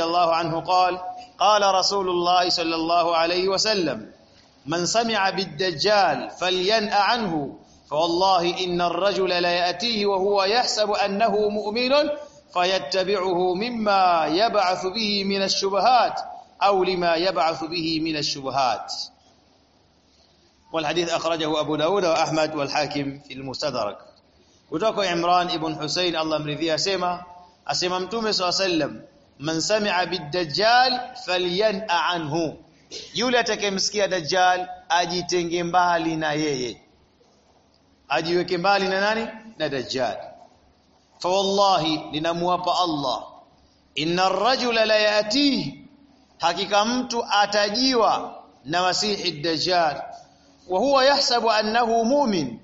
رضي الله عنه قال قال رسول الله صلى الله عليه وسلم من سمع بالدجال فلينأ عنه فوالله إن الرجل لا يأتيه وهو يحسب أنه مؤمن فيتبعه مما يبعث به من الشبهات أو لما يبعث به من الشبهات. والحديث أخرجه أبو داود وأحمد والحاكم في المستدرك. Kutoka Imran ibn Hussein Allah mridhia asema asema mtume swalla من سمع بالدجال فلينأ عنه. يولي تكمسكي الدجال أجي تنجمبها لنا يي أجي يكمبها لنا ناني؟ ندجال فوالله لنموأب الله. إن الرجل لا يأتي حقيقة أمت أتجيوى نمسيح الدجال. وهو يحسب أنه مؤمن.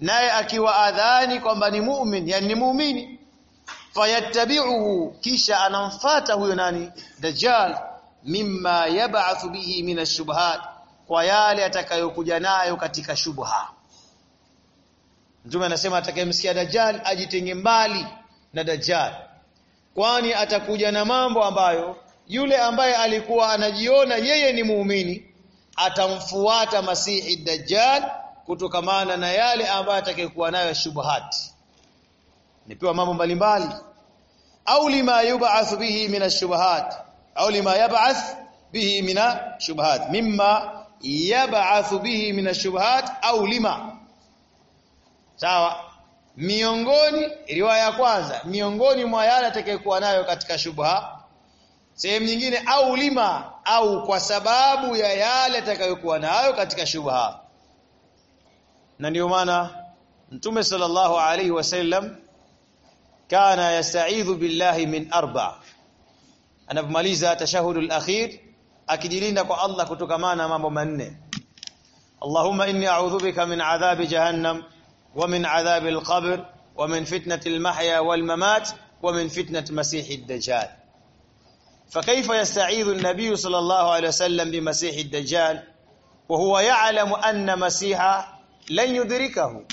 ناي أكي وآذاني مؤمن. يعني مؤمني fayattabi'uhu kisha anamfata huyo nani? Dajjal mimma yab'athu bihi min ash-shubuhat kwa yale atakayokuja nayo katika shubha. Mtume anasema atakayemsikia dajjal ajitenge mbali na dajjal. Kwani atakuja na mambo ambayo yule ambaye alikuwa anajiona yeye ni muumini atamfuata masihi dajjal kutokamana na yale ambayo atakayokuwa nayo shubahati nipewa mambo mbalimbali. Au lima yub'ath bihi min ash-shubahat au lima yab'ath bihi min ash-shubahat mimma yab'ath bihi min ash-shubahat au lima. Sawa? Miongoni riwaya ya kwanza miongoni mwa yale atakayekuwa nayo katika shubha. Sehemu nyingine au lima au kwa sababu ya yale atakayokuwa nayo katika shubha. Na ndio maana mtume sallallahu alaihi wasallam كان يستعيذ بالله من أربع. أنا بمالي ذا التشهد الاخير اكجلينا مع الله كتكمانا مambo manne اللهم إني أعوذ بك من عذاب جهنم ومن عذاب القبر ومن فتنة المحيا والممات ومن فتنة مسيح الدجال. فكيف يستعيذ النبي صلى الله عليه وسلم بمسيح الدجال؟ وهو يعلم أن مسيحا لن يدركه.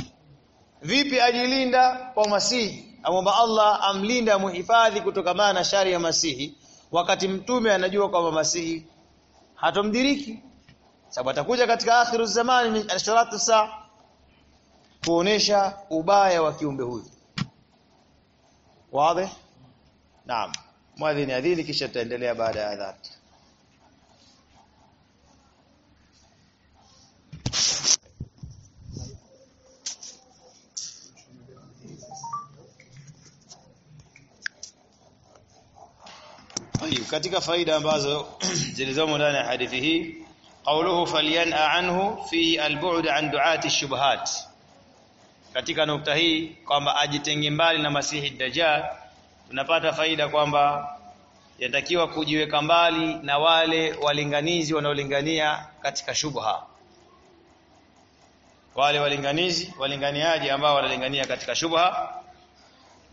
vipi ajilinda kwa masihi amwomba Allah amlinde amhifadhi kutokamana na shari ya masihi. Wakati mtume anajua kwamba masihi hatomdiriki. Sababu atakuja katika akhiru zamani asharatu saa kuonesha ubaya wa kiumbe huyu. Wazi? Naam. Mwadhini adhini kisha tutaendelea baada ya adhan katika faida ambazo zilizomo ndani ya hadithi hii qawluhu falyan'a anhu fi albu'd an du'ati ash-shubuhat. Katika nukta hii kwamba ajitenge mbali na masihi dajjal tunapata faida kwamba yatakiwa kujiweka mbali na wale walinganizi wanaolingania katika shubha. Wale walinganizi walinganiaji ambao wanalingania katika shubha.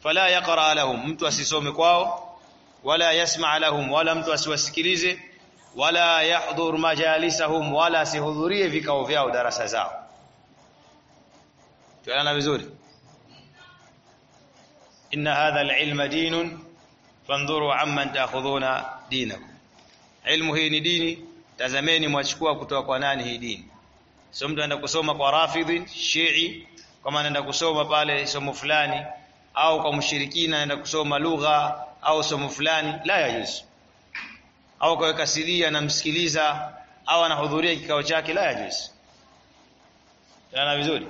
Fala yaqra lahum mtu asisome kwao wala yasma lahum wala mtu asiwasikilize wala yahdhur majalisahum wala asihudhurie vikao vyao darasa zao. Tuelewana vizuri? Inna hadha alilma dinun fandhuru amman ta'khudhuna dinakum. Ilmu hii ni dini tazameni mwachukua kutoka kwa nani hii dini. Sio mtu anaenda kusoma kwa rafidhi shii kama anaenda kusoma pale somo fulani au kwa mshirikina anaenda kusoma lugha au somo fulani la yajuzu au kaweka kasiria anamsikiliza au anahudhuria kikao chake la yajuzu tunaelewana vizuri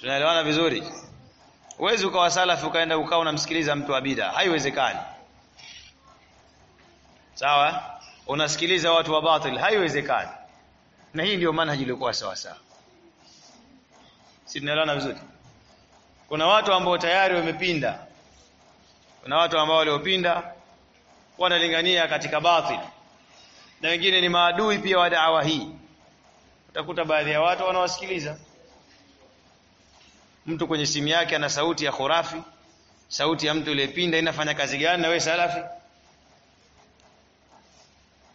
tunaelewana vizuri uwezi ukawa salafi ukaenda ukawa unamsikiliza mtu wa bid'a, haiwezekani. Sawa? Unasikiliza watu wa batil, haiwezekani. Na hii ndio manhaji iliyokuwa sawa sawa. Si tunaelewana vizuri? Kuna watu ambao tayari wamepinda. Kuna watu ambao waliopinda wanalingania katika batil. Na wengine ni maadui pia wa da'wa hii. Utakuta baadhi ya watu wanawasikiliza mtu kwenye simu yake ana sauti ya khurafi sauti ya mtu aliyepinda inafanya kazi gani na wewe salafi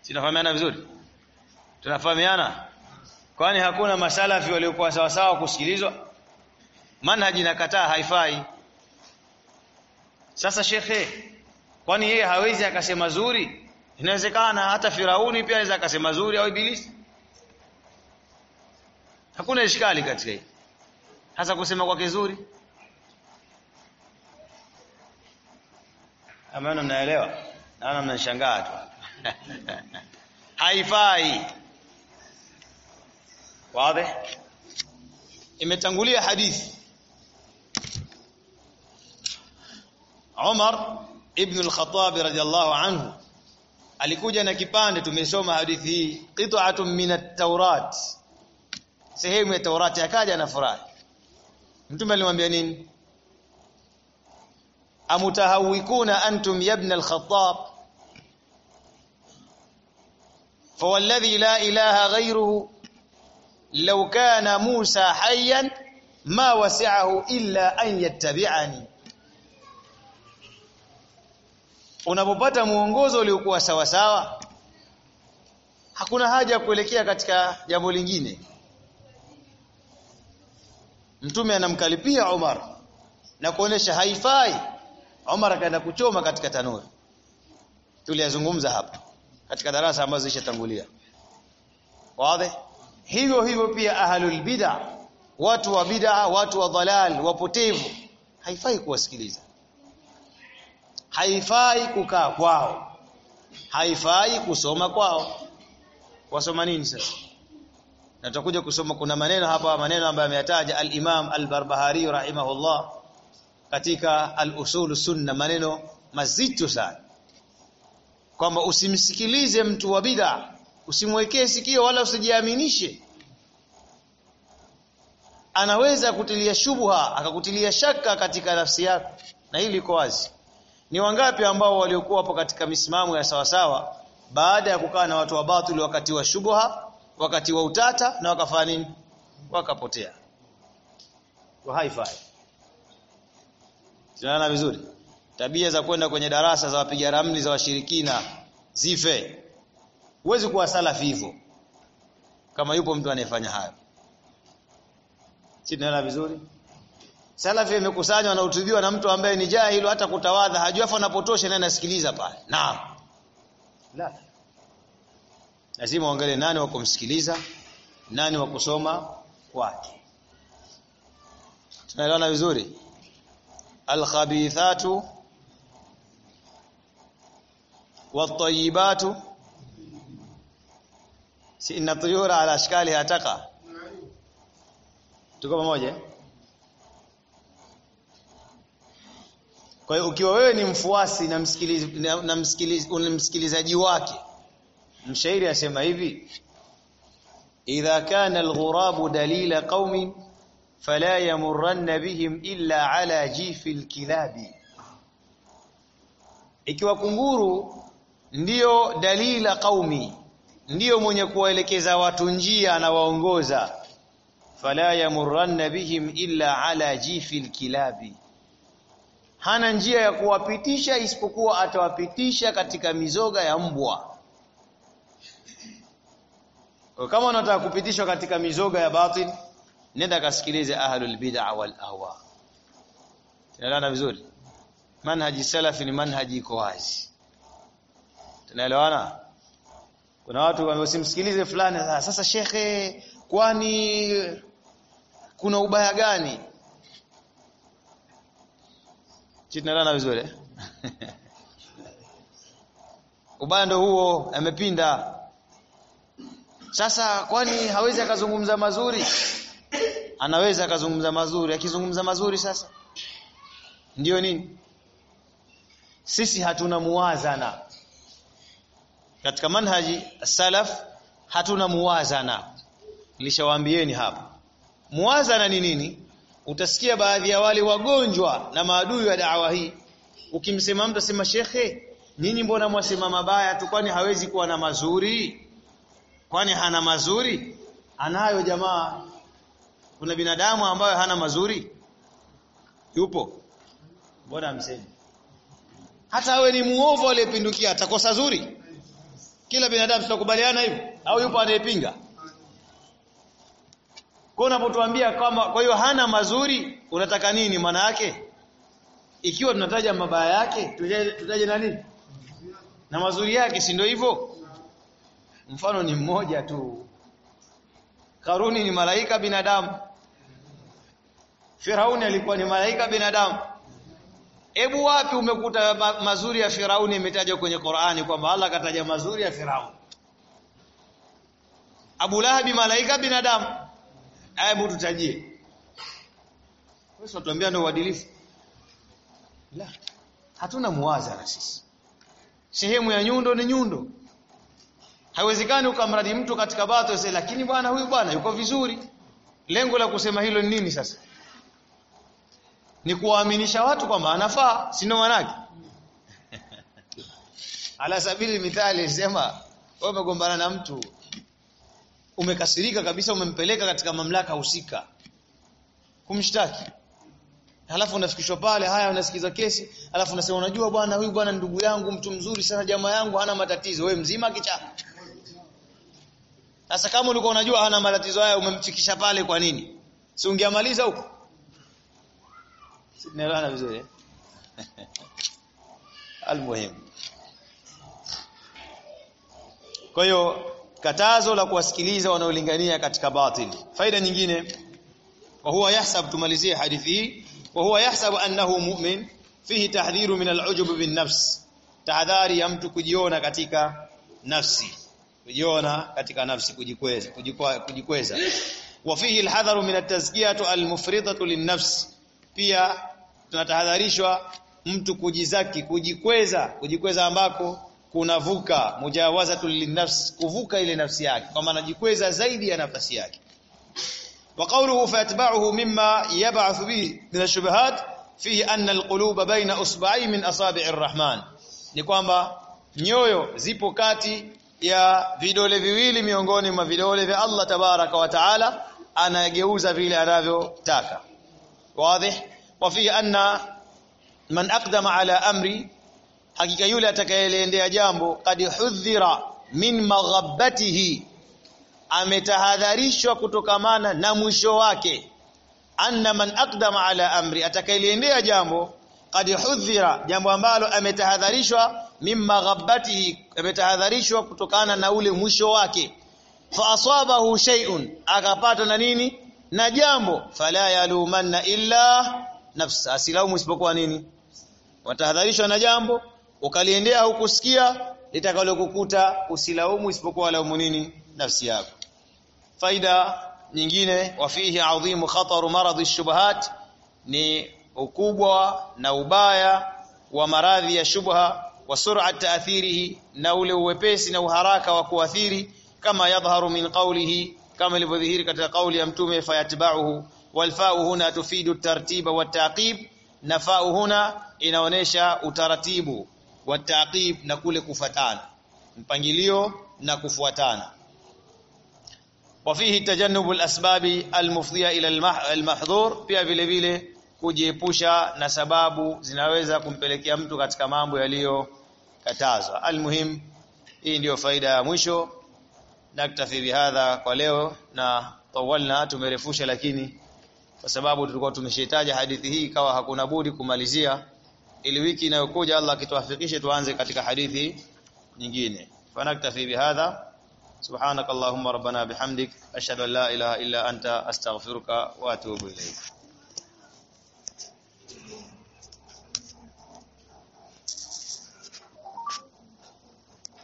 sinafahamiana vizuri tunafahamiana kwani hakuna masalafi waliokuwa sawa sawa kusikilizwa manhaji nakataa haifai. Sasa shekhe kwani yeye hawezi akasema zuri? Inawezekana hata Firauni pia anaweza akasema zuri au Ibilisi. Hakuna ishkali katika hii. Hasa kusema kwa kizuri amana mnaelewa? Naona mnashangaa tu. Haifai. Wazi? Imetangulia hadithi Umar ibn al-Khattab radiyallahu anhu alikuja na kipande tumesoma hadithi hii qit'atun min at-Taurat sehemu ya Taurati akaja na furahi mtume alimwambia nini amutahawikuna antum ya ibn al-Khattab فوالذي لا إله غيره لو كان موسى حيا ما وسعه إلا أن يتبعني unapopata muongozo uliokuwa sawa sawa hakuna haja ya kuelekea katika jambo lingine. Mtume anamkalipia Umar na kuonesha haifai. Umar akaenda kuchoma katika tanuri. Tuliyazungumza hapa katika darasa ambazo zishatangulia. Wazi? Hivyo hivyo pia ahlul bid'a. Watu wa bid'a watu wa dhalal wapotevu. Haifai kuwasikiliza haifai kukaa kwao. Haifai kusoma kwao. Wasoma nini sasa? Na tutakuja kusoma kuna maneno hapa maneno ambayo ameyataja al-Imam al-Barbahari rahimahullah katika al-usul sunna maneno mazito sana. Kwamba usimsikilize mtu wa bid'a usimwekee sikio wala usijiaminishe. Anaweza kutilia shubha akakutilia shaka katika nafsi yako na hili liko wazi ni wangapi ambao waliokuwa hapo katika misimamo ya sawasawa baada ya kukaa na watu wa batili wakati wa shubha wakati wa utata na wakafanya nini? Wakapotea. Kwa haifai tunaona vizuri. Tabia za kwenda kwenye darasa za wapiga ramli za washirikina zife. Huwezi kuwa salafi hivyo kama yupo mtu anayefanya hayo. Si tunaona vizuri salafi imekusanywa wanahutubiwa na mtu ambaye ni jahilu hata kutawadha hajui afa anapotosha naye anasikiliza pale. Naam. La. Lazima uangalie nani wa kumsikiliza nani wa kusoma kwake. Tunaelewana vizuri? Alkhabithatu wattayibatu si inna tuyura ala ashkaliha hataka. tuko pamoja? eh kwa hiyo ukiwa wewe ni mfuasi na msikilizaji na, na msikiliz, msikilizaji wake mshairi asema hivi idha kana alghurabu dalila qaumi fala yamurranna bihim illa ala jifil kilabi ikiwa kunguru ndiyo dalila qaumi ndiyo mwenye kuwaelekeza watu njia anawaongoza fala yamurranna bihim illa ala jifil kilabi hana njia ya kuwapitisha isipokuwa atawapitisha katika mizoga ya mbwa. Kama unataka kupitishwa katika mizoga ya batil nenda kasikilize ahlul bid'a wal ahwa. Tunaelewana vizuri? Manhaji salafi ni manhaji iko wazi. Tunaelewana? Kuna watu wamesimsikilize fulani. Sasa shekhe kwani kuna ubaya gani tunaelewana vizuri ubaya ndo huo amepinda. Sasa kwani hawezi akazungumza mazuri? Anaweza akazungumza mazuri. Akizungumza mazuri sasa ndiyo nini? Sisi hatuna muwazana. Katika manhaji salaf hatuna muwazana. Nilishawaambieni hapa. Muwazana ni nini utasikia baadhi ya wale wagonjwa na maadui wa dawa hii. Ukimsema mtu asema shekhe nyinyi mbona mwasema mabaya tu kwani hawezi kuwa na mazuri? Kwani hana mazuri? Anayo jamaa kuna binadamu ambayo hana mazuri? Yupo. Mbona amsemi? Hata awe ni muovu aliyepindukia atakosa zuri? Kila binadamu tunakubaliana hivyo? Au yupo anayepinga kwa unapotuambia kama kwa hiyo hana mazuri unataka nini maana yake? Ikiwa tunataja mabaya yake tutaje, na nini? Na mazuri yake si ndio hivyo? Mfano ni mmoja tu. Karuni ni malaika binadamu. Firauni alikuwa ni malaika binadamu. Ebu wapi umekuta ma mazuri ya Firauni imetajwa kwenye Qur'ani kwamba Allah kataja mazuri ya Firauni? Abu Lahabi malaika binadamu hebu tutajie Wewe tuambia ndio uadilifu La hatuna muwazana sisi Sehemu ya nyundo ni nyundo Haiwezekani ukamradi mtu katika bato sasa lakini bwana huyu bwana yuko vizuri. Lengo la kusema hilo ni nini sasa? Ni kuwaaminisha watu kwamba anafaa, si ndio manake? Ala sabili mithali sema wewe umegombana na mtu umekasirika kabisa umempeleka katika mamlaka husika kumshtaki. Halafu unafikishwa pale haya unasikiza kesi, halafu unasema unajua bwana huyu bwana ndugu yangu mtu mzuri sana jamaa yangu hana matatizo, wewe mzima kichaa. Sasa kama ulikuwa unajua hana matatizo haya umemfikisha pale kwa nini? Si ungeamaliza huko? Sinaelewana vizuri. Almuhim. Kwa hiyo katazo la kuwasikiliza wanaolingania katika batili. Faida nyingine wa huwa yahsab tumalizie hadithi hii wa huwa yahsab annahu mu'min fihi tahdhiru min al'ujub bin nafs. Tahadhari ya mtu kujiona katika nafsi kujiona katika nafsi kujikweza kujikweza wa fihi alhadharu min at-tazkiyatu al-mufridatu lin-nafs pia tunatahadharishwa mtu kujizaki kujikweza kujikweza ambako kunavuka mujawazatu lin-nafs kuvuka ile nafsi yake kwa maana jikweza zaidi ya nafsi yake. Wa qawluhu fayatba'uhu mimma yab'athu bihi min ash-shubahat fihi anna al-quluba bayna usba'i min asabi'i ar-rahman. Ni kwamba nyoyo zipo kati ya vidole viwili miongoni mwa vidole vya Allah tabaraka wa taala anageuza vile anavyotaka. Wazi wa fihi anna man aqdama ala amri hakika yule atakayeliendea jambo kad hudhira min maghabbatihi ametahadharishwa kutokamana na mwisho wake. Anna man aqdama ala amri atakayeliendea jambo kad hudhira jambo ambalo ametahadharishwa min maghabbatihi, ametahadharishwa kutokana na ule mwisho wake. Fa asabahu shay'un akapata na nini? Na jambo. Fala yalumanna illa nafsa. Asilaumu isipokuwa nini? Watahadharishwa na jambo ukaliendea hukusikia litakalokukuta usilaumu isipokuwa laumu nini? Nafsi yako. Faida nyingine wafihi adhimu khataru maradhi shubuhat ni ukubwa na ubaya wa maradhi ya shubha wa sur'at ta'thirihi na ule uwepesi na uharaka wa kuathiri kama yadhharu min qawlihi kama ilivyodhihiri katika kauli ya mtume fayatba'uhu walfa'u huna tufidu tartiba wa taqib na fa'u huna inaonesha utaratibu wa taqib na kule kufatana mpangilio na kufuatana. Wafihi asbab al mufdiya ila almahdhur pia vile vile kujiepusha na sababu zinaweza kumpelekea mtu katika mambo yaliyokatazwa. Almuhim hii ndiyo faida ya mwisho. Naktafi bihadha kwa leo na tawalna tumerefusha lakini kwa sababu tulikuwa tumeshitaja hadithi hii ikawa hakuna budi kumalizia ili wiki inayokuja Allah akituafikishe tuanze katika hadithi nyingine. Fanaktafi bihadha. Subhanakallahumma rabbana bihamdik. Ashhadu an la ilaha illa anta astaghfiruka wa atubu ilayk.